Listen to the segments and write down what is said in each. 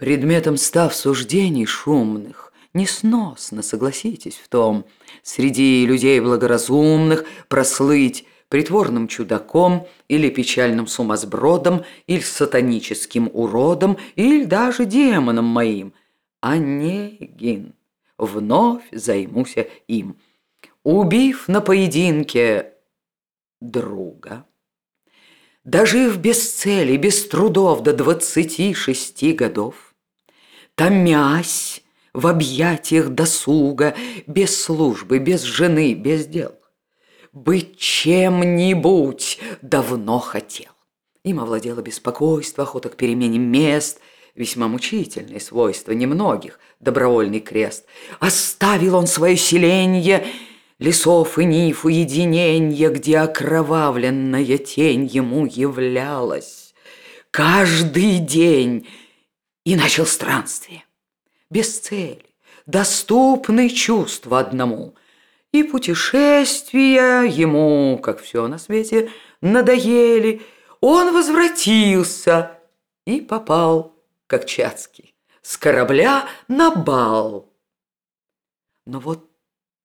Предметом став суждений шумных, Несносно, согласитесь в том, Среди людей благоразумных прослыть притворным чудаком или печальным сумасбродом, или сатаническим уродом, или даже демоном моим. Онегин, вновь займуся им, убив на поединке друга. Дожив без цели, без трудов до двадцати шести годов, томясь в объятиях досуга, без службы, без жены, без дел. Быть чем-нибудь давно хотел. Им овладело беспокойство, охота к перемене мест, весьма мучительные свойства немногих, добровольный крест. Оставил он свое селенье, лесов и ниф уединенье, где окровавленная тень ему являлась. Каждый день и начал странствие. Без цели, доступный чувства одному. И путешествия ему, как все на свете, надоели. Он возвратился и попал, как Чацкий, с корабля на бал. Но вот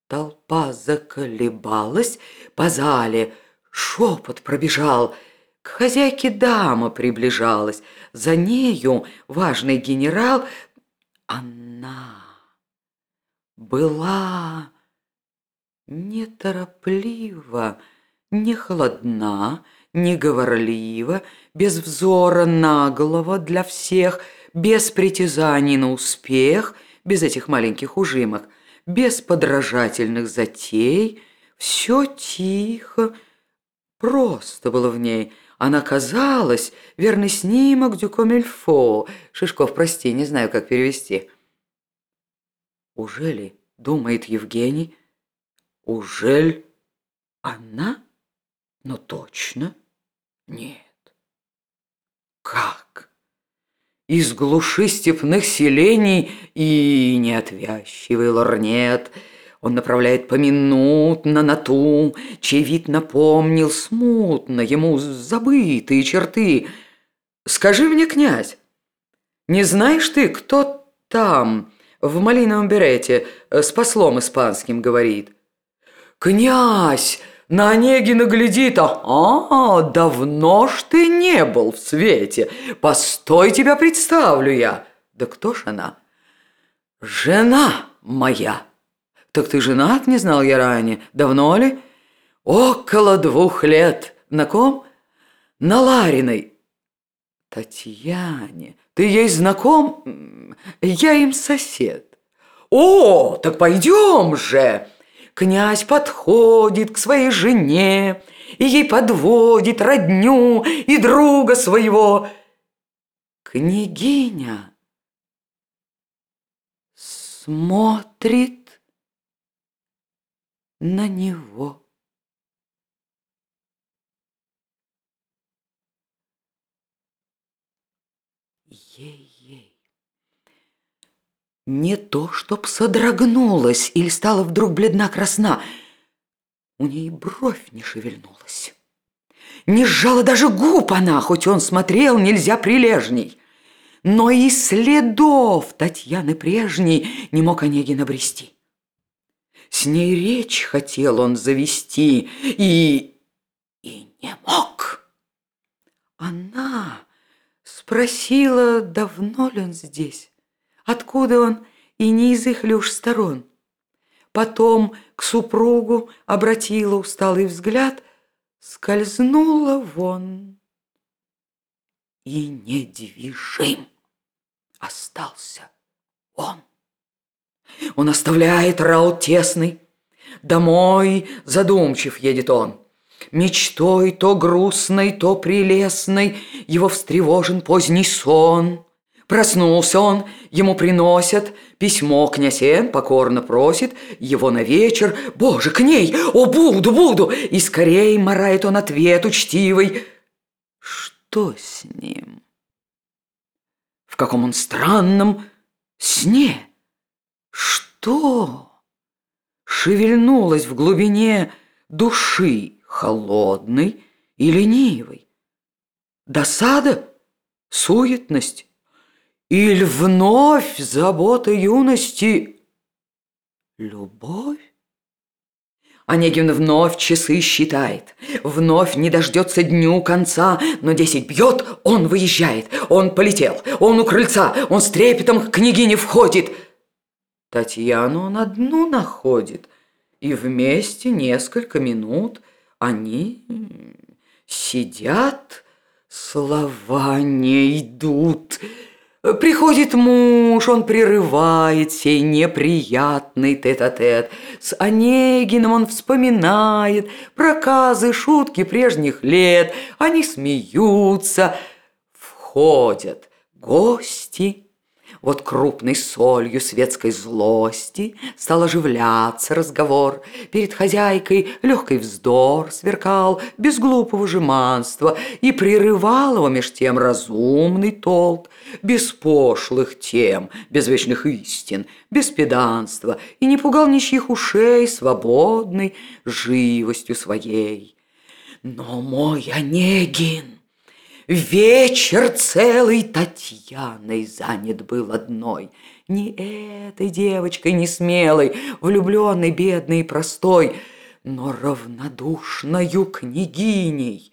толпа заколебалась по зале, шепот пробежал — к хозяйке дама приближалась, за нею важный генерал. Она была нетороплива, не холодна, не говорлива, без взора наглого для всех, без притязаний на успех, без этих маленьких ужимок, без подражательных затей, все тихо, просто было в ней – она казалась верный снимок Дюкомельфо. Шишков, прости, не знаю, как перевести. Ужели, думает Евгений, ужель она? Но точно нет. Как? Из глуши степных селений и неотвязчивый лорнет — он направляет поминутно на ту, чей вид напомнил смутно ему забытые черты. «Скажи мне, князь, не знаешь ты, кто там, в малиновом берете, с послом испанским говорит?» «Князь!» На Онегина глядит, а, а, давно ж ты не был в свете. Постой, тебя представлю я. Да кто ж она? Жена моя. «Так ты женат, не знал я ранее? Давно ли?» «Около двух лет. На ком?» «На Лариной». «Татьяне, ты ей знаком? Я им сосед». «О, так пойдем же!» Князь подходит к своей жене и ей подводит родню и друга своего. Княгиня смотрит на него. Ей-ей. Не то, чтоб содрогнулась или стала вдруг бледна-красна. У ней бровь не шевельнулась. Не сжала даже губ она, хоть он смотрел нельзя прилежней. Но и следов Татьяны прежней не мог Онегин обрести. С ней речь хотел он завести и... и не мог. Она спросила, давно ли он здесь, откуда он и не из их ли сторон. Потом к супругу обратила усталый взгляд, скользнула вон и недвижим остался он. Он оставляет раут тесный. Домой задумчив едет он. Мечтой то грустной, то прелестной Его встревожен поздний сон. Проснулся он, ему приносят Письмо князен покорно просит Его на вечер, Боже, к ней, о, буду, буду И скорей морает он ответ учтивый Что с ним? В каком он странном сне? Что? Шевельнулось в глубине души холодной и ленивой. Досада, суетность Иль вновь забота юности любовь? Онегин вновь часы считает, вновь не дождется дню конца, но десять бьет, он выезжает, он полетел, он у крыльца, он с трепетом к княгине входит. Татьяну он одну находит, и вместе несколько минут они сидят, слова не идут, Приходит муж, он прерывает сей неприятный тет-а-тет. -тет. С Онегином он вспоминает проказы, шутки прежних лет. Они смеются, входят гости. Вот крупной солью светской злости Стал оживляться разговор. Перед хозяйкой легкий вздор сверкал Без глупого жеманства, И прерывал его меж тем разумный толк, Без пошлых тем, без вечных истин, Без педанства, И не пугал ничьих ушей Свободной живостью своей. Но мой Онегин Вечер целый Татьяной занят был одной. Не этой девочкой не смелой, влюбленной, бедной и простой, но равнодушною княгиней,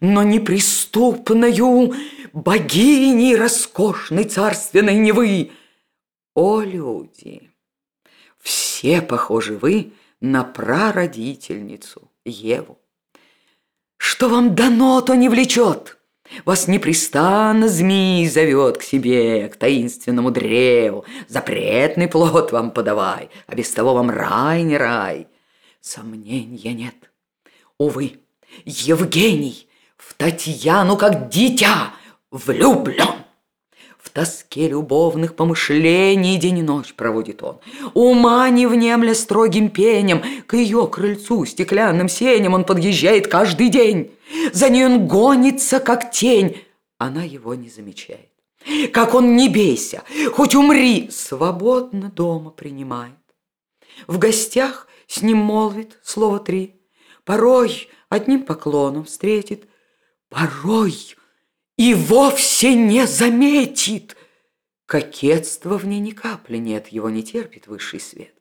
но неприступною богиней роскошной царственной Невы. О, люди! Все похожи вы на прародительницу Еву. Что вам дано, то не влечет. Вас непрестанно змей зовет к себе, к таинственному древу. Запретный плод вам подавай, а без того вам рай не рай. Сомнения нет. Увы, Евгений в Татьяну как дитя влюблен. В тоске любовных помышлений день и ночь проводит он. Ума не внемля строгим пенем, к ее крыльцу стеклянным сенем он подъезжает каждый день. За ней он гонится, как тень. Она его не замечает. Как он не бейся, хоть умри, свободно дома принимает. В гостях с ним молвит слово три, порой одним поклоном встретит, порой и вовсе не заметит. Кокетства в ней ни капли нет, его не терпит высший свет.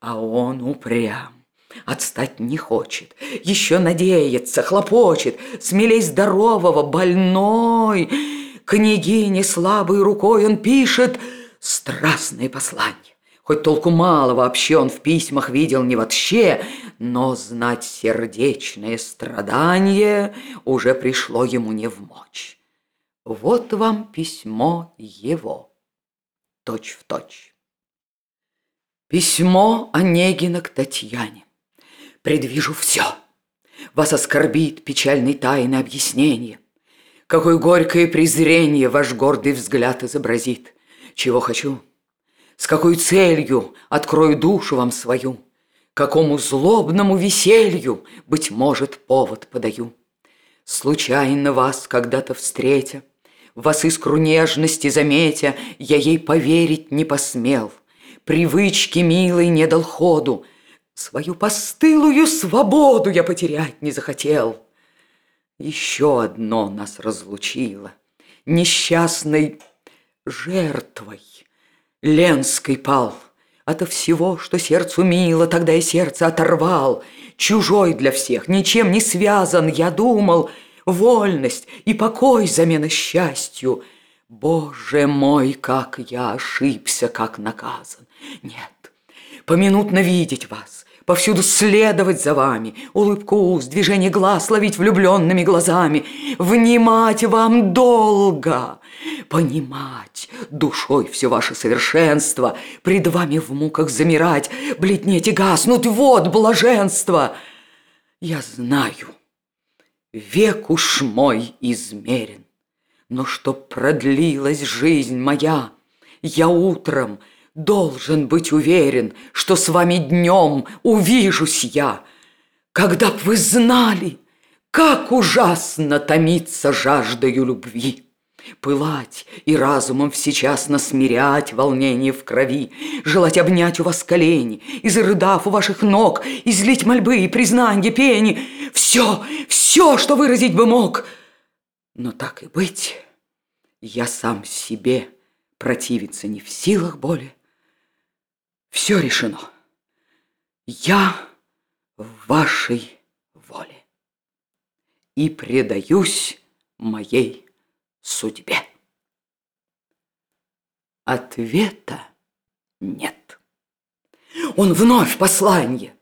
А он упрям, отстать не хочет, еще надеется, хлопочет, смелей здорового, больной. Княгине слабой рукой он пишет страстные послания. Хоть толку мало вообще он в письмах видел не вообще, но знать сердечное страдание уже пришло ему не в мочь. Вот вам письмо его, точь в точь. Письмо Онегина к Татьяне. Предвижу все. Вас оскорбит печальной тайны объяснение. Какое горькое презрение ваш гордый взгляд изобразит. Чего хочу, с какой целью открою душу вам свою, Какому злобному веселью, быть может, повод подаю. Случайно вас когда-то встретя, Вас искру нежности заметя, Я ей поверить не посмел, Привычки милой не дал ходу, Свою постылую свободу я потерять не захотел. Еще одно нас разлучило, Несчастной жертвой Ленской пал. Ото всего, что сердцу мило, тогда я сердце оторвал. Чужой для всех, ничем не связан, я думал, Вольность и покой замена счастью. Боже мой, как я ошибся, как наказан. Нет, поминутно видеть вас, Повсюду следовать за вами, улыбку уст, движение глаз ловить влюбленными глазами, внимать вам долго, понимать душой все ваше совершенство, пред вами в муках замирать, бледнеть и гаснуть, вот блаженство. Я знаю, век уж мой измерен, но чтоб продлилась жизнь моя, я утром – должен быть уверен, что с вами днем увижусь я. Когда б вы знали, как ужасно томиться жаждою любви. Пылать и разумом всечасно смирять волнение в крови, Желать обнять у вас колени, и зарыдав у ваших ног, Излить мольбы и признанье пени, Все, все, что выразить бы мог. Но так и быть, я сам себе — противиться не в силах более. Все решено. Я в вашей воле и предаюсь моей судьбе. Ответа нет. Он вновь послание.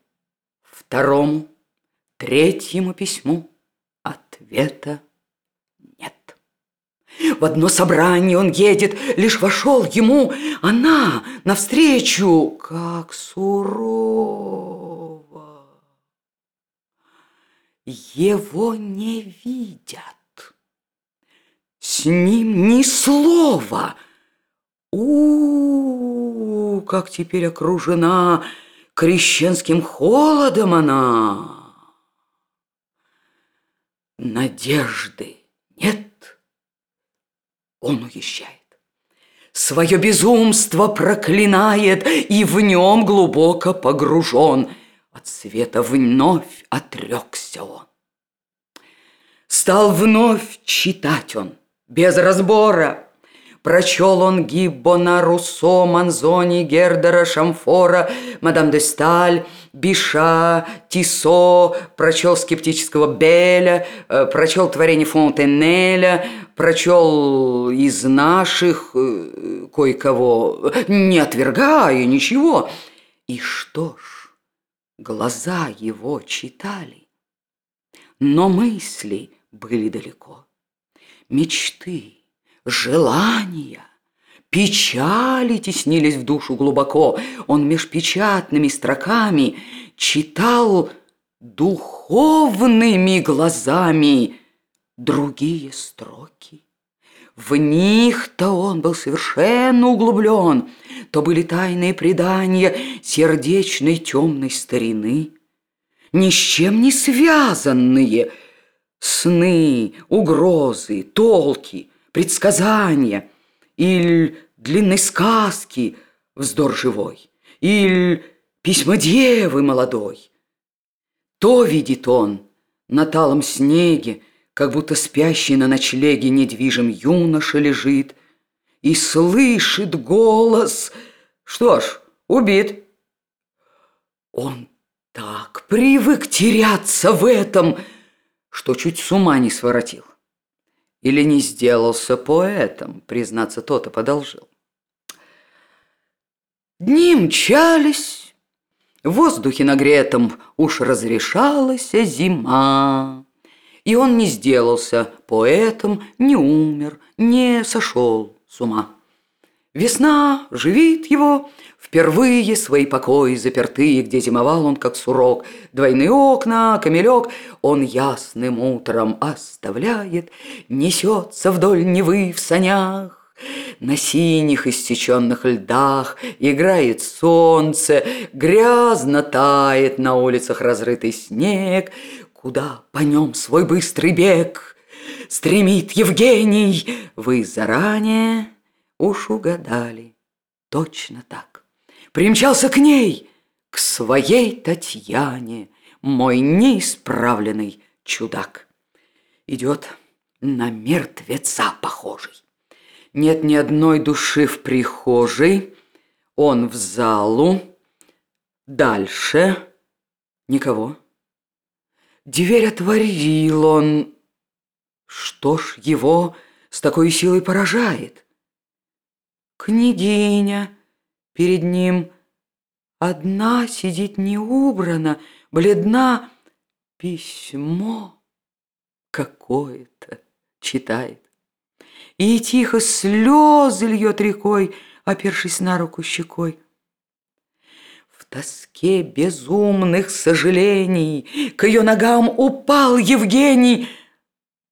Второму, третьему письму ответа нет. В одно собрание он едет, лишь вошел ему она навстречу, как сурово. Его не видят. С ним ни слова — у, -у, -у как теперь окружена крещенским холодом она. Надежды нет, он уезжает. Свое безумство проклинает и в нем глубоко погружен. От света вновь отрекся он. Стал вновь читать он без разбора, Прочел он Гиббона, Руссо, Манзони, Гердера, Шамфора, Мадам де Сталь, Биша, Тисо, прочел скептического Беля, э, прочел творение Фонтенеля, прочел из наших э, кое-кого, не отвергая ничего. И что ж, глаза его читали, но мысли были далеко, мечты, желания, печали теснились в душу глубоко. Он меж печатными строками читал духовными глазами другие строки. В них-то он был совершенно углублен, то были тайные предания сердечной темной старины, ни с чем не связанные сны, угрозы, толки — предсказания, или длинной сказки вздор живой, или письма девы молодой. То видит он на талом снеге, как будто спящий на ночлеге недвижим юноша лежит, и слышит голос, что ж, убит. Он так привык теряться в этом, что чуть с ума не своротил. Или не сделался поэтом, признаться, тот и подолжил. Дни мчались, в воздухе нагретом уж разрешалась зима. И он не сделался поэтом, не умер, не сошел с ума. Весна живит его, впервые свои покои запертые, где зимовал он, как сурок. Двойные окна, камелек он ясным утром оставляет, несется вдоль Невы в санях. На синих истеченных льдах играет солнце, грязно тает на улицах разрытый снег, куда по нем свой быстрый бег стремит Евгений. Вы заранее Уж угадали, точно так. Примчался к ней, к своей Татьяне, Мой неисправленный чудак. Идет на мертвеца похожий. Нет ни одной души в прихожей, Он в залу, дальше никого. Дверь отворил он, что ж его с такой силой поражает? Княгиня перед ним одна сидит неубрана, бледна, письмо какое-то читает. И тихо слезы льет рекой, опершись на руку щекой. В тоске безумных сожалений К ее ногам упал Евгений.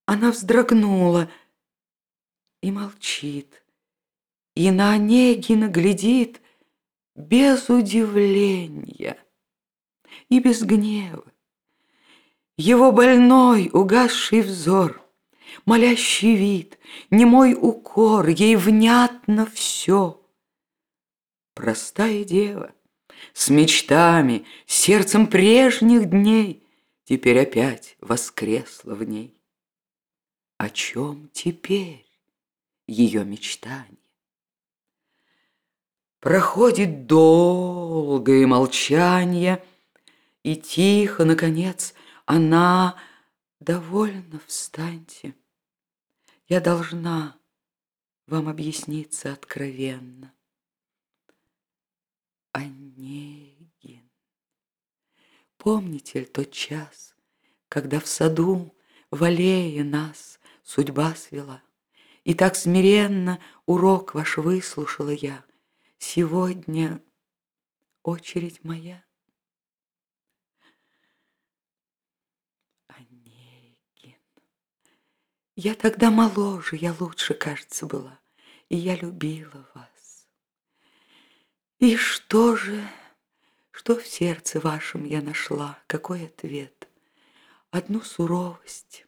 Она вздрогнула и молчит и на Онегина глядит без удивления и без гнева. Его больной, угасший взор, молящий вид, немой укор, ей внятно все. Простая дева, с мечтами, сердцем прежних дней, теперь опять воскресла в ней. О чем теперь ее мечтание? Проходит долгое молчание, И тихо, наконец, она «Довольно встаньте, я должна вам объясниться откровенно». Онегин, помните ли тот час, Когда в саду, в аллее нас судьба свела, И так смиренно урок ваш выслушала я, Сегодня очередь моя. Онегин. Я тогда моложе, я лучше, кажется, была, И я любила вас. И что же, что в сердце вашем я нашла, Какой ответ? Одну суровость.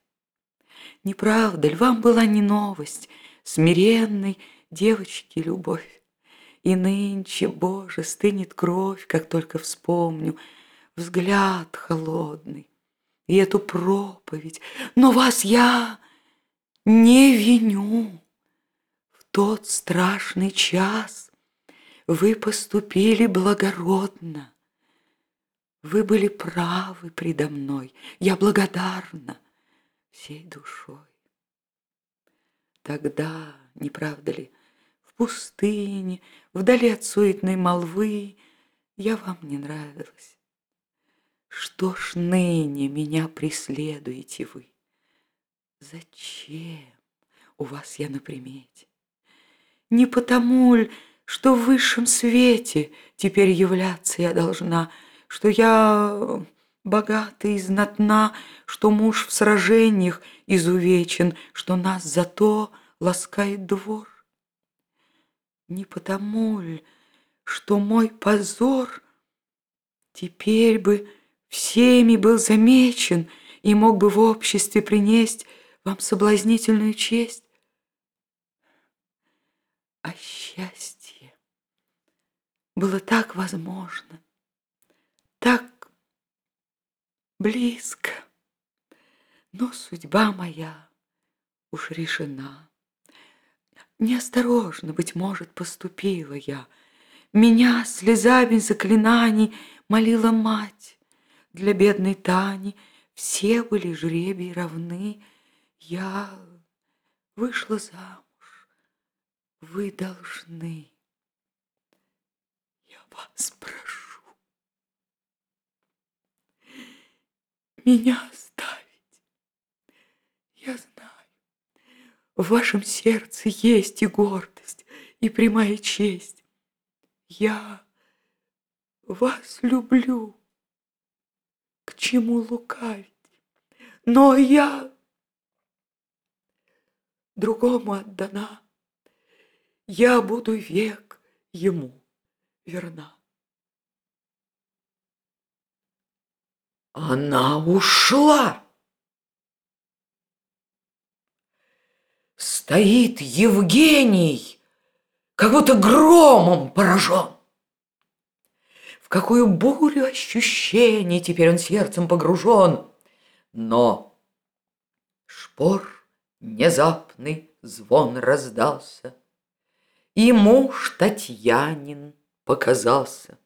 Не правда ли, вам была не новость Смиренной девочки любовь? И нынче, Боже, стынет кровь, как только вспомню, Взгляд холодный и эту проповедь. Но вас я не виню. В тот страшный час вы поступили благородно. Вы были правы предо мной, я благодарна всей душой. Тогда, не правда ли, пустыне, Вдали от суетной молвы, Я вам не нравилась. Что ж ныне меня преследуете вы? Зачем у вас я на примете? Не потому ль, что в высшем свете Теперь являться я должна, Что я богата и знатна, Что муж в сражениях изувечен, Что нас зато ласкает двор? Не потому что мой позор Теперь бы всеми был замечен И мог бы в обществе принесть Вам соблазнительную честь? А счастье было так возможно, Так близко, но судьба моя уж решена. Неосторожно, быть может, поступила я. Меня слезами заклинаний молила мать. Для бедной Тани все были жребий равны. Я вышла замуж. Вы должны. Я вас прошу. Меня оставить. Я знаю. В вашем сердце есть и гордость, и прямая честь. Я вас люблю. К чему лукавить? Но я другому отдана. Я буду век ему верна. Она ушла. Стоит Евгений, как будто громом поражен. В какую бурю ощущений теперь он сердцем погружен. Но шпор внезапный звон раздался, И муж Татьянин показался.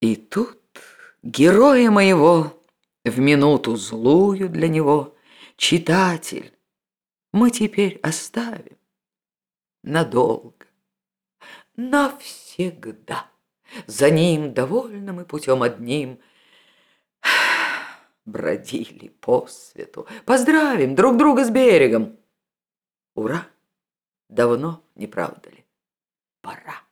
И тут героя моего в минуту злую для него Читатель, мы теперь оставим надолго, навсегда. За ним довольным и путем одним бродили по свету. Поздравим друг друга с берегом. Ура! Давно, не правда ли? Пора.